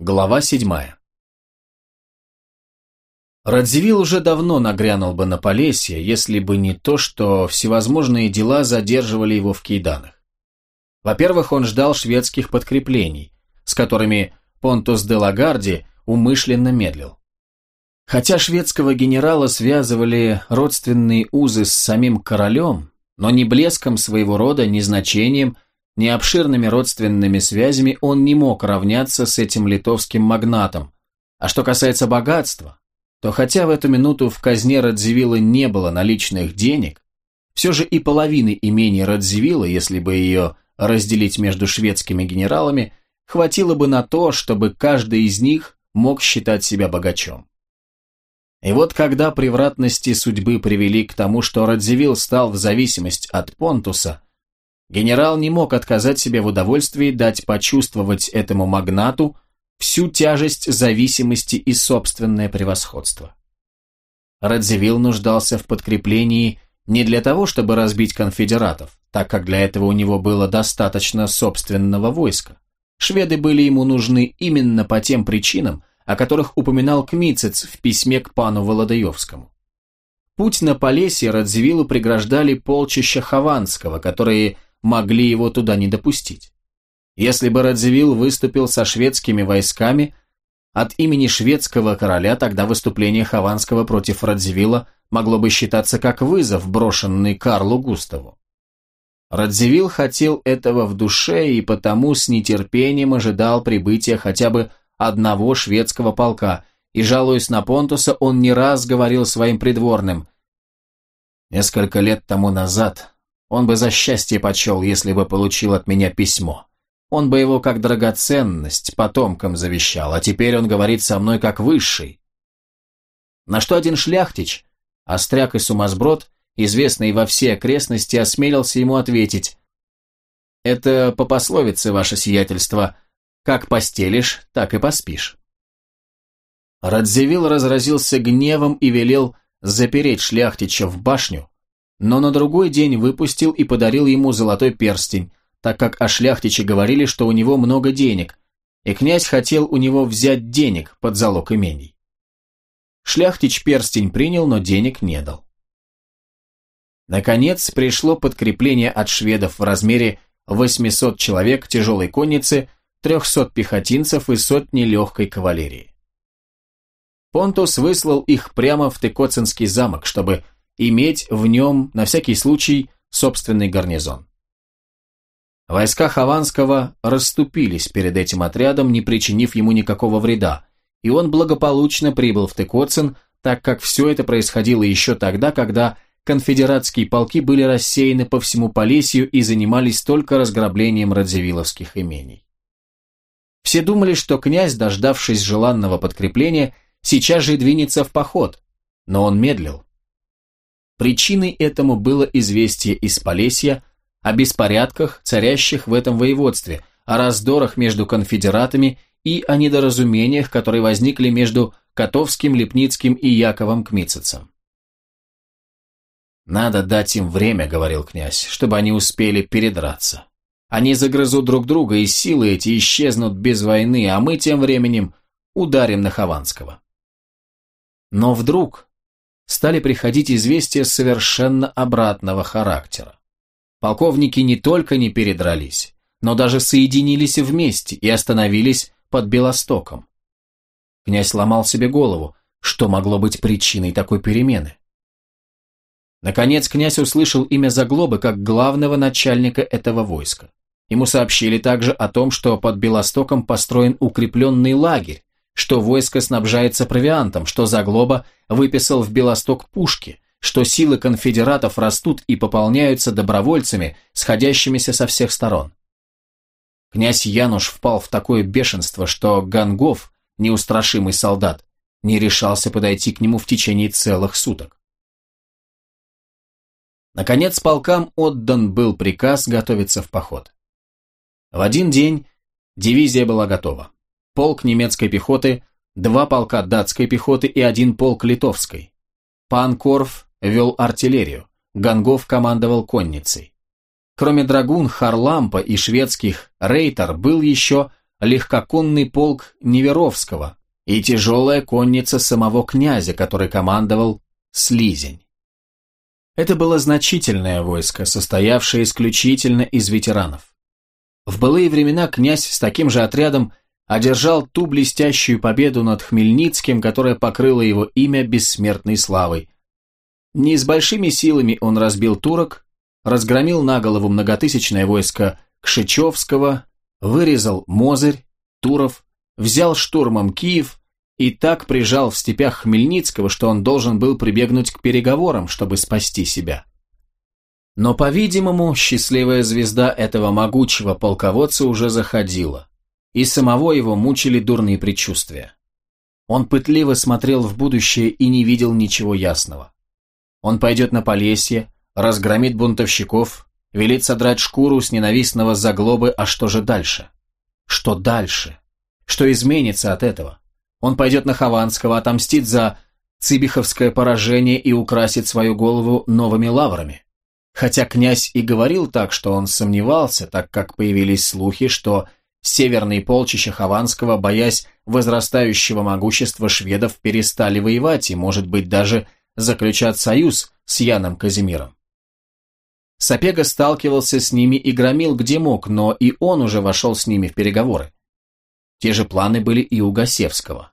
Глава седьмая Радзивилл уже давно нагрянул бы на Полесье, если бы не то, что всевозможные дела задерживали его в Кейданах. Во-первых, он ждал шведских подкреплений, с которыми Понтус де Лагарди умышленно медлил. Хотя шведского генерала связывали родственные узы с самим королем, но ни блеском своего рода, ни значением, ни обширными родственными связями он не мог равняться с этим литовским магнатом. А что касается богатства, то хотя в эту минуту в казне Радзивилла не было наличных денег, все же и половины имения Радзивилла, если бы ее разделить между шведскими генералами, хватило бы на то, чтобы каждый из них мог считать себя богачом. И вот когда превратности судьбы привели к тому, что Радзивилл стал в зависимость от Понтуса, генерал не мог отказать себе в удовольствии дать почувствовать этому магнату всю тяжесть зависимости и собственное превосходство. Радзивилл нуждался в подкреплении не для того, чтобы разбить конфедератов, так как для этого у него было достаточно собственного войска. Шведы были ему нужны именно по тем причинам, о которых упоминал Кмицец в письме к пану Володаевскому. Путь на Полесье Радзивиллу преграждали полчища Хованского, которые могли его туда не допустить. Если бы Радзивилл выступил со шведскими войсками, от имени шведского короля тогда выступление Хованского против Радзивилла могло бы считаться как вызов, брошенный Карлу Густаву. Радзивилл хотел этого в душе и потому с нетерпением ожидал прибытия хотя бы одного шведского полка, и, жалуясь на Понтуса, он не раз говорил своим придворным. Несколько лет тому назад он бы за счастье почел, если бы получил от меня письмо. Он бы его как драгоценность потомкам завещал, а теперь он говорит со мной как высший. На что один шляхтич, остряк и сумасброд, известный во все окрестности, осмелился ему ответить. «Это по пословице, ваше сиятельство, как постелишь, так и поспишь. Радзивилл разразился гневом и велел запереть шляхтича в башню, но на другой день выпустил и подарил ему золотой перстень, так как о шляхтиче говорили, что у него много денег, и князь хотел у него взять денег под залог имений. Шляхтич перстень принял, но денег не дал. Наконец пришло подкрепление от шведов в размере 800 человек тяжелой конницы 300 пехотинцев и сотни легкой кавалерии. Понтус выслал их прямо в Текоцинский замок, чтобы иметь в нем, на всякий случай, собственный гарнизон. Войска Хованского расступились перед этим отрядом, не причинив ему никакого вреда, и он благополучно прибыл в Текоцин, так как все это происходило еще тогда, когда конфедератские полки были рассеяны по всему Полесью и занимались только разграблением радзивилловских имений. Все думали, что князь, дождавшись желанного подкрепления, сейчас же двинется в поход, но он медлил. Причиной этому было известие из Полесья о беспорядках, царящих в этом воеводстве, о раздорах между конфедератами и о недоразумениях, которые возникли между Котовским, Лепницким и Яковом Кмицецем. «Надо дать им время», — говорил князь, — «чтобы они успели передраться». Они загрызут друг друга, и силы эти исчезнут без войны, а мы тем временем ударим на Хованского. Но вдруг стали приходить известия совершенно обратного характера. Полковники не только не передрались, но даже соединились вместе и остановились под Белостоком. Князь ломал себе голову, что могло быть причиной такой перемены. Наконец князь услышал имя Заглобы как главного начальника этого войска. Ему сообщили также о том, что под Белостоком построен укрепленный лагерь, что войско снабжается провиантом, что Заглоба выписал в Белосток пушки, что силы конфедератов растут и пополняются добровольцами, сходящимися со всех сторон. Князь Януш впал в такое бешенство, что Гангов, неустрашимый солдат, не решался подойти к нему в течение целых суток. Наконец полкам отдан был приказ готовиться в поход. В один день дивизия была готова. Полк немецкой пехоты, два полка датской пехоты и один полк литовской. Пан Корф вел артиллерию, Гангов командовал конницей. Кроме драгун Харлампа и шведских Рейтер был еще легкоконный полк Неверовского и тяжелая конница самого князя, который командовал Слизень. Это было значительное войско, состоявшее исключительно из ветеранов. В былые времена князь с таким же отрядом одержал ту блестящую победу над Хмельницким, которая покрыла его имя бессмертной славой. Не с большими силами он разбил турок, разгромил на голову многотысячное войско Кшичевского, вырезал Мозырь, Туров, взял штурмом Киев и так прижал в степях Хмельницкого, что он должен был прибегнуть к переговорам, чтобы спасти себя. Но, по-видимому, счастливая звезда этого могучего полководца уже заходила, и самого его мучили дурные предчувствия. Он пытливо смотрел в будущее и не видел ничего ясного. Он пойдет на Полесье, разгромит бунтовщиков, велит содрать шкуру с ненавистного заглобы, а что же дальше? Что дальше? Что изменится от этого? Он пойдет на Хованского, отомстит за цибиховское поражение и украсит свою голову новыми лаврами. Хотя князь и говорил так, что он сомневался, так как появились слухи, что северные полчища Хованского, боясь возрастающего могущества шведов, перестали воевать и, может быть, даже заключать союз с Яном Казимиром. Сапега сталкивался с ними и громил где мог, но и он уже вошел с ними в переговоры. Те же планы были и у Гасевского.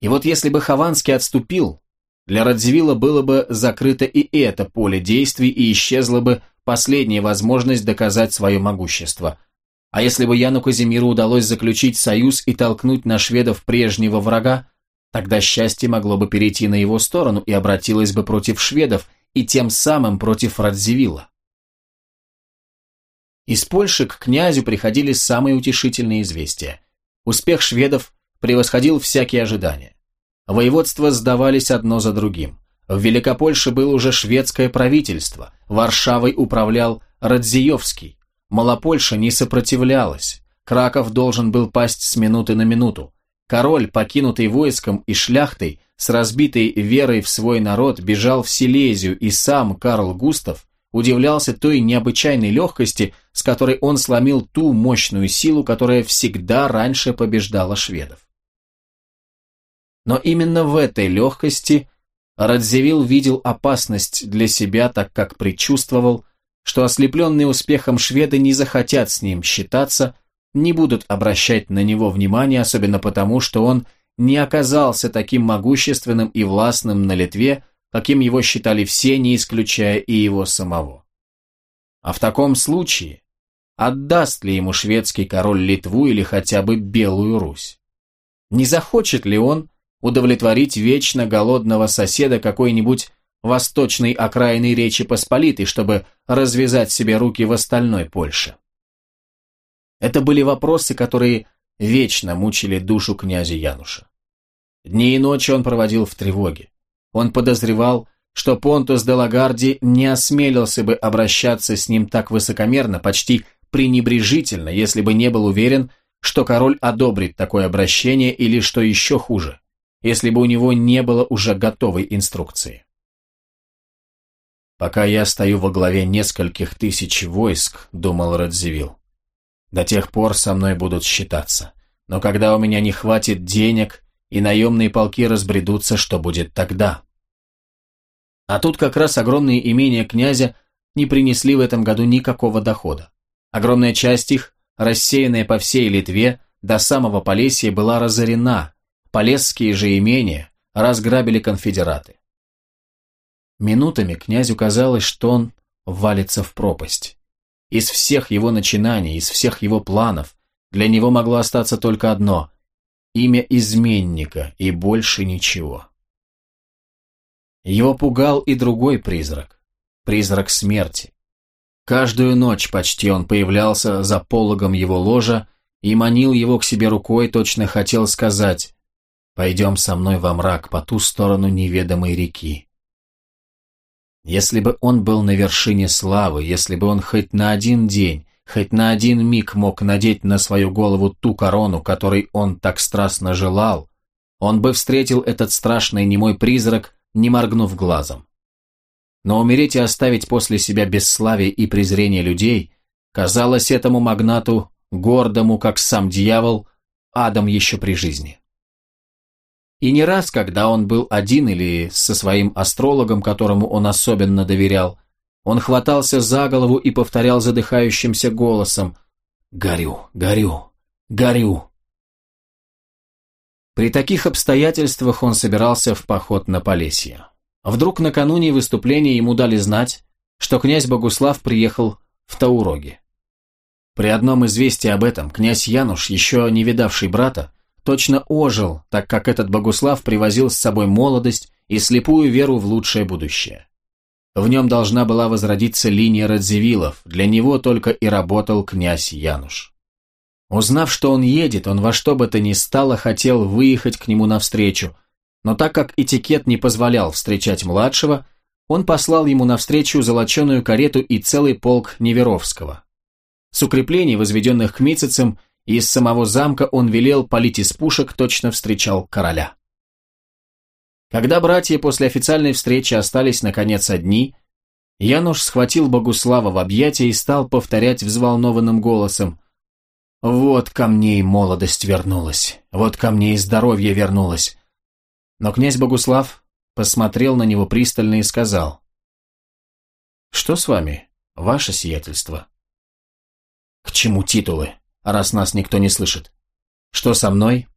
И вот если бы Хованский отступил, для Радзивилла было бы закрыто и это поле действий, и исчезла бы последняя возможность доказать свое могущество. А если бы Яну Казимиру удалось заключить союз и толкнуть на шведов прежнего врага, тогда счастье могло бы перейти на его сторону и обратилось бы против шведов, и тем самым против Радзивилла. Из Польши к князю приходили самые утешительные известия. Успех шведов превосходил всякие ожидания. Воеводства сдавались одно за другим. В Великопольше было уже шведское правительство, Варшавой управлял Радзиевский, Малопольша не сопротивлялась, Краков должен был пасть с минуты на минуту. Король, покинутый войском и шляхтой, с разбитой верой в свой народ бежал в Силезию, и сам Карл Густав удивлялся той необычайной легкости, с которой он сломил ту мощную силу, которая всегда раньше побеждала шведов. Но именно в этой легкости Радзивилл видел опасность для себя, так как предчувствовал, что ослепленные успехом шведы не захотят с ним считаться, не будут обращать на него внимания, особенно потому, что он не оказался таким могущественным и властным на Литве, каким его считали все, не исключая и его самого. А в таком случае, отдаст ли ему шведский король Литву или хотя бы Белую Русь? Не захочет ли он удовлетворить вечно голодного соседа какой-нибудь восточной окраины Речи Посполитой, чтобы развязать себе руки в остальной Польше? Это были вопросы, которые вечно мучили душу князя Януша. Дни и ночи он проводил в тревоге. Он подозревал, что Понтус де Лагарди не осмелился бы обращаться с ним так высокомерно, почти пренебрежительно, если бы не был уверен, что король одобрит такое обращение или, что еще хуже, если бы у него не было уже готовой инструкции. «Пока я стою во главе нескольких тысяч войск», — думал Радзивилл, до тех пор со мной будут считаться. Но когда у меня не хватит денег, и наемные полки разбредутся, что будет тогда? А тут как раз огромные имения князя не принесли в этом году никакого дохода. Огромная часть их, рассеянная по всей Литве, до самого Полесья была разорена, полесские же имения разграбили конфедераты. Минутами князю казалось, что он валится в пропасть. Из всех его начинаний, из всех его планов, для него могло остаться только одно – имя изменника и больше ничего. Его пугал и другой призрак – призрак смерти. Каждую ночь почти он появлялся за пологом его ложа и манил его к себе рукой, точно хотел сказать «Пойдем со мной во мрак по ту сторону неведомой реки». Если бы он был на вершине славы, если бы он хоть на один день, хоть на один миг мог надеть на свою голову ту корону, которой он так страстно желал, он бы встретил этот страшный немой призрак, не моргнув глазом. Но умереть и оставить после себя бесславие и презрение людей казалось этому магнату гордому, как сам дьявол, адом еще при жизни. И не раз, когда он был один или со своим астрологом, которому он особенно доверял, он хватался за голову и повторял задыхающимся голосом «Горю, горю, горю». При таких обстоятельствах он собирался в поход на Полесье. Вдруг накануне выступления ему дали знать, что князь Богуслав приехал в Тауроги. При одном известии об этом князь Януш, еще не видавший брата, точно ожил, так как этот Богуслав привозил с собой молодость и слепую веру в лучшее будущее. В нем должна была возродиться линия Радзивиллов, для него только и работал князь Януш. Узнав, что он едет, он во что бы то ни стало хотел выехать к нему навстречу, но так как этикет не позволял встречать младшего, он послал ему навстречу золоченую карету и целый полк Неверовского. С укреплений, возведенных к Мицицам, из самого замка он велел палить из пушек, точно встречал короля. Когда братья после официальной встречи остались наконец одни, Януш схватил Богуслава в объятия и стал повторять взволнованным голосом «Вот ко мне и молодость вернулась, вот ко мне и здоровье вернулось». Но князь Богуслав посмотрел на него пристально и сказал «Что с вами, ваше сиятельство?» «К чему титулы?» Раз нас никто не слышит. Что со мной?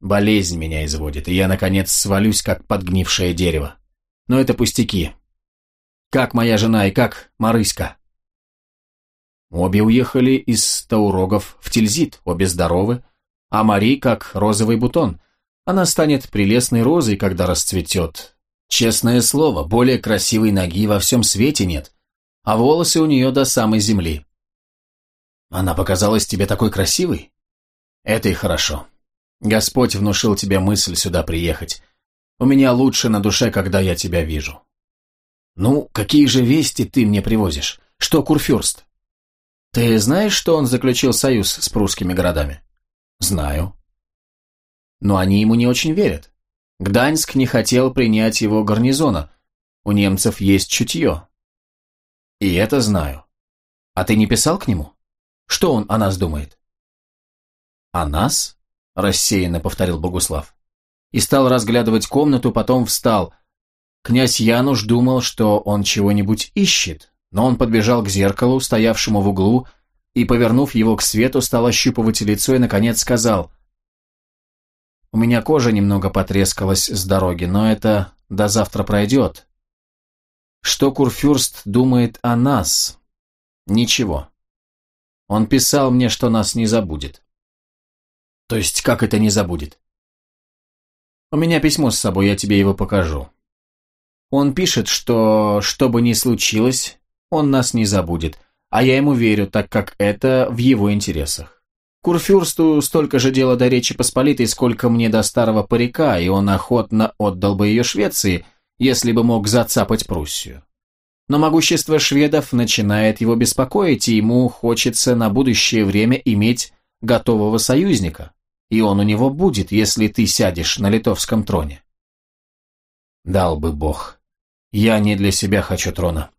Болезнь меня изводит, и я, наконец, свалюсь, как подгнившее дерево. Но это пустяки. Как моя жена и как Марыська? Обе уехали из Таурогов в Тильзит, обе здоровы, а Мари как розовый бутон. Она станет прелестной розой, когда расцветет. Честное слово, более красивой ноги во всем свете нет, а волосы у нее до самой земли. Она показалась тебе такой красивой? Это и хорошо. Господь внушил тебе мысль сюда приехать. У меня лучше на душе, когда я тебя вижу. Ну, какие же вести ты мне привозишь? Что Курфюрст? Ты знаешь, что он заключил союз с прусскими городами? Знаю. Но они ему не очень верят. Гданьск не хотел принять его гарнизона. У немцев есть чутье. И это знаю. А ты не писал к нему? Что он о нас думает?» «О нас?» – рассеянно повторил Богуслав. И стал разглядывать комнату, потом встал. Князь Януш думал, что он чего-нибудь ищет, но он подбежал к зеркалу, стоявшему в углу, и, повернув его к свету, стал ощупывать лицо и, наконец, сказал «У меня кожа немного потрескалась с дороги, но это до завтра пройдет. Что Курфюрст думает о нас? Ничего. Он писал мне, что нас не забудет. То есть, как это не забудет? У меня письмо с собой, я тебе его покажу. Он пишет, что, что бы ни случилось, он нас не забудет, а я ему верю, так как это в его интересах. Курфюрсту столько же дела до Речи Посполитой, сколько мне до старого парика, и он охотно отдал бы ее Швеции, если бы мог зацапать Пруссию. Но могущество шведов начинает его беспокоить, и ему хочется на будущее время иметь готового союзника. И он у него будет, если ты сядешь на литовском троне. Дал бы бог. Я не для себя хочу трона.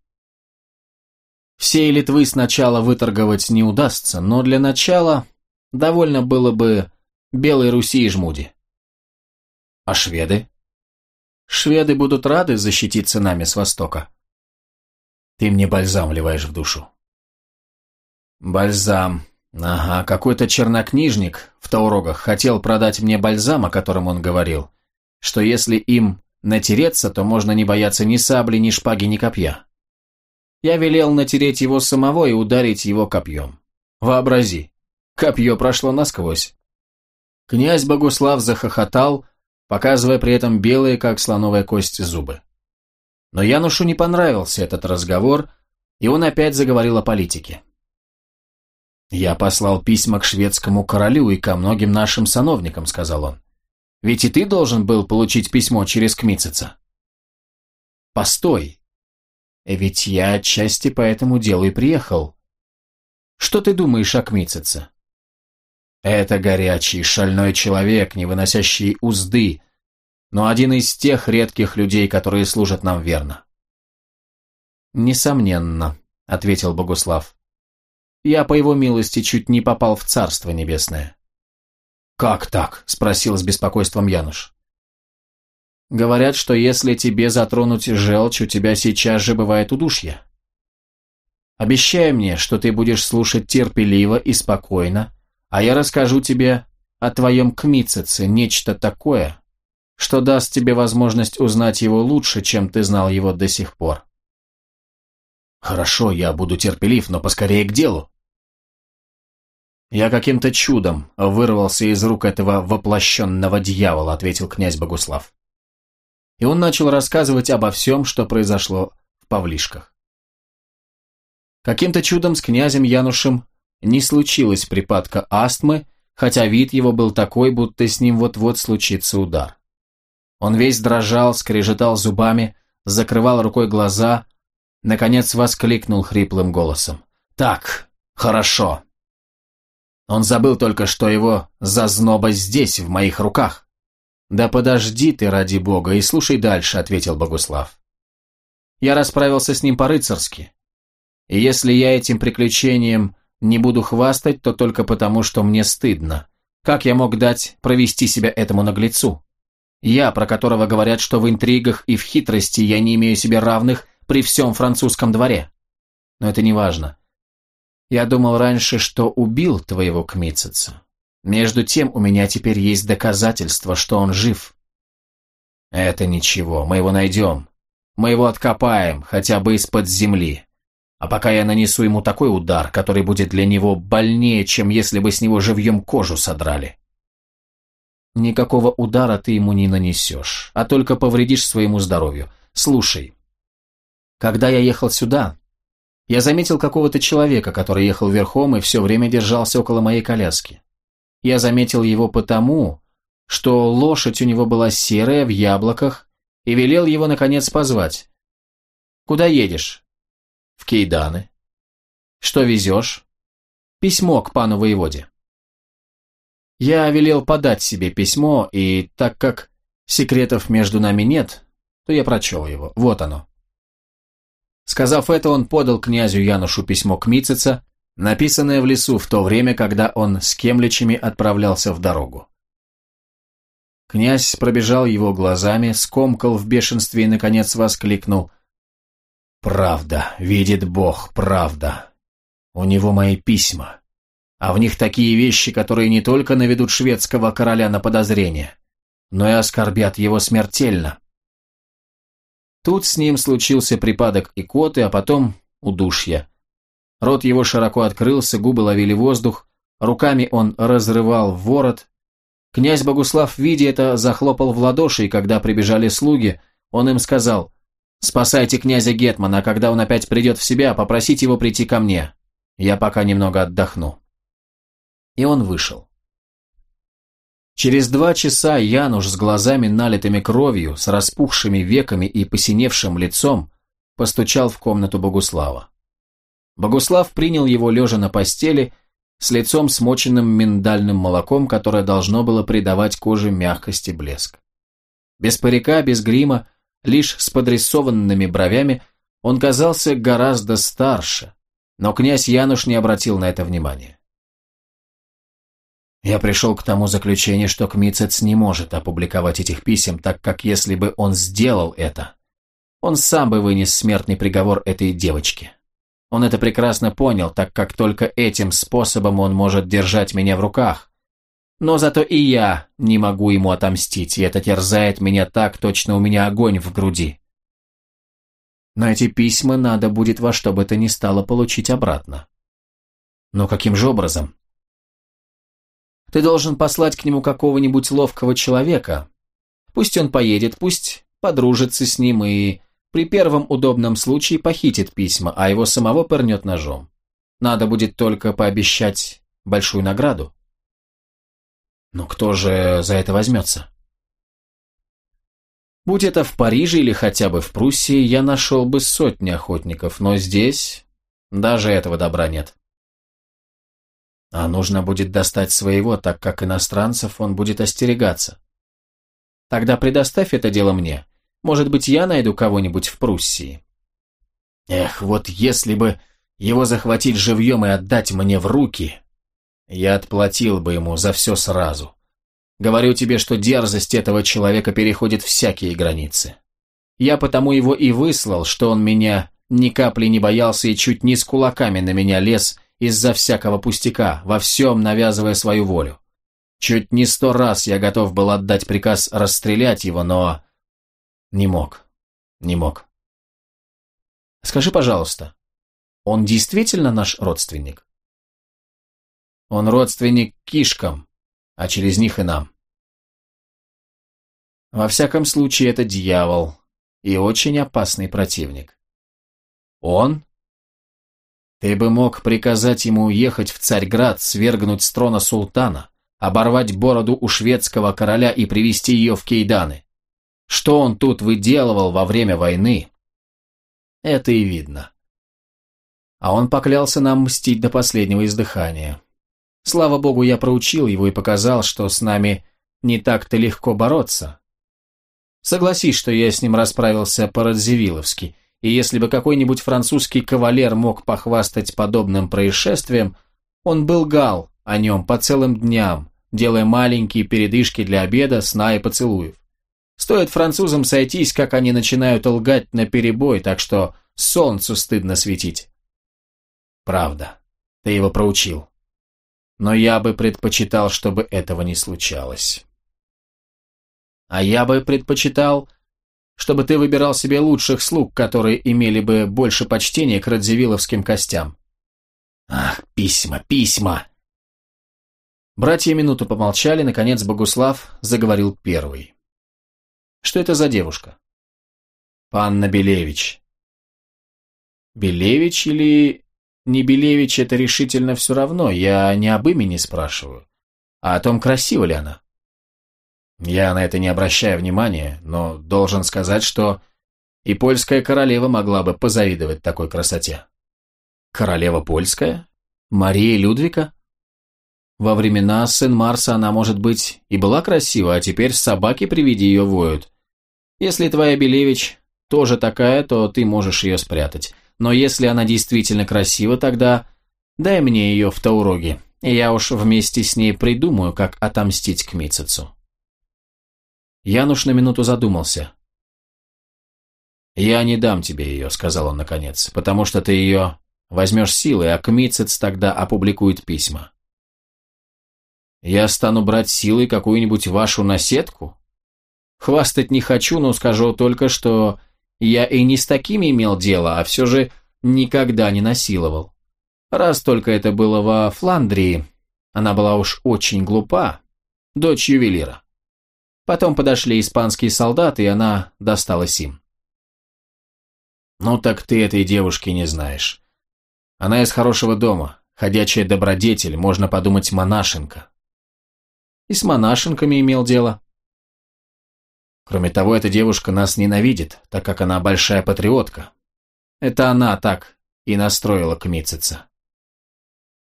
Всей Литвы сначала выторговать не удастся, но для начала довольно было бы Белой Руси и Жмуди. А шведы? Шведы будут рады защититься нами с востока. Ты мне бальзам вливаешь в душу. Бальзам. Ага, какой-то чернокнижник в Таурогах хотел продать мне бальзам, о котором он говорил, что если им натереться, то можно не бояться ни сабли, ни шпаги, ни копья. Я велел натереть его самого и ударить его копьем. Вообрази, копье прошло насквозь. Князь Богуслав захохотал, показывая при этом белые, как слоновая кость, зубы. Но Янушу не понравился этот разговор, и он опять заговорил о политике. «Я послал письма к шведскому королю и ко многим нашим сановникам», — сказал он. «Ведь и ты должен был получить письмо через Кмитцица». «Постой. Ведь я отчасти по этому делу и приехал. Что ты думаешь о Кмитцице?» «Это горячий, шальной человек, не выносящий узды, но один из тех редких людей, которые служат нам верно. «Несомненно», — ответил Богуслав. Я, по его милости, чуть не попал в Царство Небесное». «Как так?» – спросил с беспокойством Януш. «Говорят, что если тебе затронуть желчь, у тебя сейчас же бывает удушье. Обещай мне, что ты будешь слушать терпеливо и спокойно, а я расскажу тебе о твоем кмицеце нечто такое, что даст тебе возможность узнать его лучше, чем ты знал его до сих пор. Хорошо, я буду терпелив, но поскорее к делу. Я каким-то чудом вырвался из рук этого воплощенного дьявола, ответил князь Богуслав. И он начал рассказывать обо всем, что произошло в Павлишках. Каким-то чудом с князем Янушем не случилось припадка астмы, хотя вид его был такой, будто с ним вот-вот случится удар. Он весь дрожал, скрежетал зубами, закрывал рукой глаза, наконец воскликнул хриплым голосом. «Так, хорошо». Он забыл только, что его зазноба здесь, в моих руках. «Да подожди ты, ради бога, и слушай дальше», — ответил Богуслав. Я расправился с ним по-рыцарски. И если я этим приключением не буду хвастать, то только потому, что мне стыдно. Как я мог дать провести себя этому наглецу? Я, про которого говорят, что в интригах и в хитрости я не имею себе равных при всем французском дворе. Но это не важно. Я думал раньше, что убил твоего кмицеца. Между тем у меня теперь есть доказательство, что он жив. Это ничего, мы его найдем. Мы его откопаем, хотя бы из-под земли. А пока я нанесу ему такой удар, который будет для него больнее, чем если бы с него живьем кожу содрали. Никакого удара ты ему не нанесешь, а только повредишь своему здоровью. Слушай, когда я ехал сюда, я заметил какого-то человека, который ехал верхом и все время держался около моей коляски. Я заметил его потому, что лошадь у него была серая, в яблоках, и велел его, наконец, позвать. «Куда едешь?» В Кейданы. Что везешь? Письмо к пану воеводе. Я велел подать себе письмо, и так как секретов между нами нет, то я прочел его. Вот оно. Сказав это, он подал князю Янушу письмо к Митцица, написанное в лесу в то время, когда он с кемличами отправлялся в дорогу. Князь пробежал его глазами, скомкал в бешенстве и, наконец, воскликнул Правда, видит Бог, правда. У него мои письма. А в них такие вещи, которые не только наведут шведского короля на подозрение, но и оскорбят его смертельно. Тут с ним случился припадок икоты, а потом удушье. Рот его широко открылся, губы ловили воздух, руками он разрывал ворот. Князь Богуслав, видя это, захлопал в ладоши, и когда прибежали слуги, он им сказал Спасайте князя Гетмана, а когда он опять придет в себя, попросите его прийти ко мне. Я пока немного отдохну. И он вышел. Через два часа Януш с глазами налитыми кровью, с распухшими веками и посиневшим лицом постучал в комнату Богуслава. Богуслав принял его лежа на постели, с лицом смоченным миндальным молоком, которое должно было придавать коже мягкость и блеск. Без парика, без грима, Лишь с подрисованными бровями он казался гораздо старше, но князь Януш не обратил на это внимания. Я пришел к тому заключению, что Кмицец не может опубликовать этих писем, так как если бы он сделал это, он сам бы вынес смертный приговор этой девочке. Он это прекрасно понял, так как только этим способом он может держать меня в руках, но зато и я не могу ему отомстить, и это терзает меня так, точно у меня огонь в груди. Но эти письма надо будет во что бы то ни стало получить обратно. Но каким же образом? Ты должен послать к нему какого-нибудь ловкого человека. Пусть он поедет, пусть подружится с ним и при первом удобном случае похитит письма, а его самого пырнет ножом. Надо будет только пообещать большую награду. Но кто же за это возьмется? Будь это в Париже или хотя бы в Пруссии, я нашел бы сотни охотников, но здесь даже этого добра нет. А нужно будет достать своего, так как иностранцев он будет остерегаться. Тогда предоставь это дело мне. Может быть, я найду кого-нибудь в Пруссии. Эх, вот если бы... его захватить живьем и отдать мне в руки, я отплатил бы ему за все сразу. Говорю тебе, что дерзость этого человека переходит всякие границы. Я потому его и выслал, что он меня ни капли не боялся и чуть не с кулаками на меня лез из-за всякого пустяка, во всем навязывая свою волю. Чуть не сто раз я готов был отдать приказ расстрелять его, но... Не мог. Не мог. Скажи, пожалуйста, он действительно наш родственник? Он родственник кишкам, а через них и нам. Во всяком случае, это дьявол и очень опасный противник. Он? Ты бы мог приказать ему уехать в Царьград, свергнуть с трона султана, оборвать бороду у шведского короля и привести ее в Кейданы. Что он тут выделывал во время войны? Это и видно. А он поклялся нам мстить до последнего издыхания. Слава богу, я проучил его и показал, что с нами не так-то легко бороться. Согласись, что я с ним расправился по-радзивилловски, и если бы какой-нибудь французский кавалер мог похвастать подобным происшествием, он был гал о нем по целым дням, делая маленькие передышки для обеда, сна и поцелуев. Стоит французам сойтись, как они начинают лгать на перебой, так что солнцу стыдно светить. Правда, ты его проучил но я бы предпочитал, чтобы этого не случалось. А я бы предпочитал, чтобы ты выбирал себе лучших слуг, которые имели бы больше почтения к радзивилловским костям. Ах, письма, письма! Братья минуту помолчали, наконец Богуслав заговорил первый. Что это за девушка? Панна Белевич. Белевич или не Белевич это решительно все равно, я не об имени спрашиваю, а о том, красива ли она. Я на это не обращаю внимания, но должен сказать, что и польская королева могла бы позавидовать такой красоте. Королева польская? Мария Людвика? Во времена сын Марса она, может быть, и была красива, а теперь собаки при виде ее воют. Если твоя Белевич тоже такая, то ты можешь ее спрятать. Но если она действительно красива, тогда дай мне ее в Тауроге, и я уж вместе с ней придумаю, как отомстить к Мицецу. Януш на минуту задумался. «Я не дам тебе ее», — сказал он наконец, «потому что ты ее возьмешь силой, а Кмицец тогда опубликует письма». «Я стану брать силой какую-нибудь вашу наседку?» «Хвастать не хочу, но скажу только, что я и не с такими имел дело, а все же никогда не насиловал. Раз только это было во Фландрии, она была уж очень глупа, дочь ювелира. Потом подошли испанские солдаты, и она досталась им. Ну так ты этой девушки не знаешь. Она из хорошего дома, ходячая добродетель, можно подумать, монашенка. И с монашенками имел дело. Кроме того, эта девушка нас ненавидит, так как она большая патриотка. Это она так и настроила Кмитцица.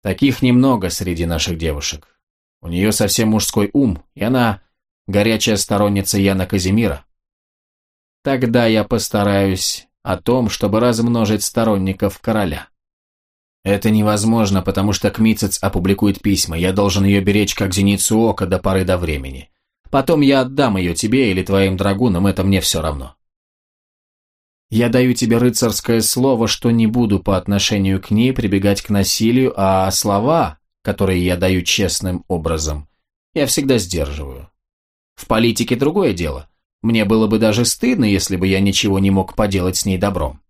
Таких немного среди наших девушек. У нее совсем мужской ум, и она горячая сторонница Яна Казимира. Тогда я постараюсь о том, чтобы размножить сторонников короля. Это невозможно, потому что Кмицец опубликует письма, я должен ее беречь как зеницу ока до поры до времени. Потом я отдам ее тебе или твоим драгунам, это мне все равно. Я даю тебе рыцарское слово, что не буду по отношению к ней прибегать к насилию, а слова, которые я даю честным образом, я всегда сдерживаю. В политике другое дело. Мне было бы даже стыдно, если бы я ничего не мог поделать с ней добром.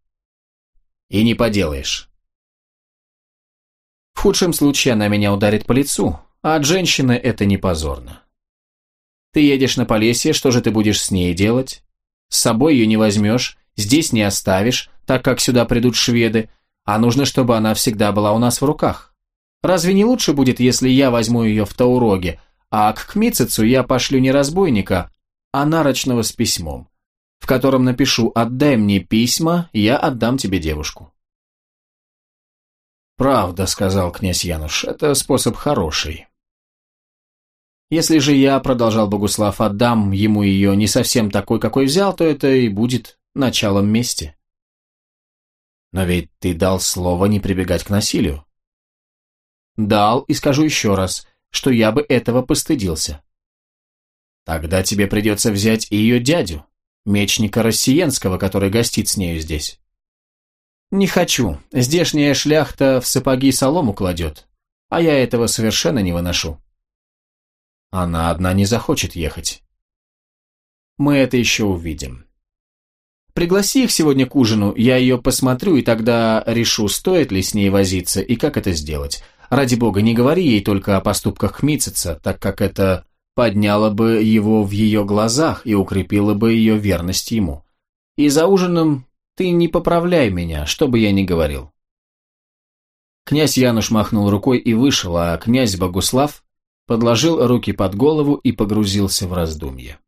И не поделаешь. В худшем случае она меня ударит по лицу, а от женщины это не позорно. Ты едешь на Полесье, что же ты будешь с ней делать? С собой ее не возьмешь, здесь не оставишь, так как сюда придут шведы, а нужно, чтобы она всегда была у нас в руках. Разве не лучше будет, если я возьму ее в Тауроге, а к Кмицецу я пошлю не разбойника, а нарочного с письмом, в котором напишу «Отдай мне письма, я отдам тебе девушку». «Правда», — сказал князь Януш, — «это способ хороший. Если же я, продолжал Богуслав, отдам ему ее не совсем такой, какой взял, то это и будет началом мести. Но ведь ты дал слово не прибегать к насилию. Дал, и скажу еще раз, что я бы этого постыдился. Тогда тебе придется взять и ее дядю, мечника Рассиенского, который гостит с нею здесь. Не хочу. Здешняя шляхта в сапоги солому кладет, а я этого совершенно не выношу. Она одна не захочет ехать. Мы это еще увидим. Пригласи их сегодня к ужину, я ее посмотрю, и тогда решу, стоит ли с ней возиться и как это сделать. Ради бога, не говори ей только о поступках Хмитцица, так как это подняло бы его в ее глазах и укрепило бы ее верность ему. И за ужином ты не поправляй меня, что бы я ни говорил. Князь Януш махнул рукой и вышел, а князь Богуслав подложил руки под голову и погрузился в раздумье.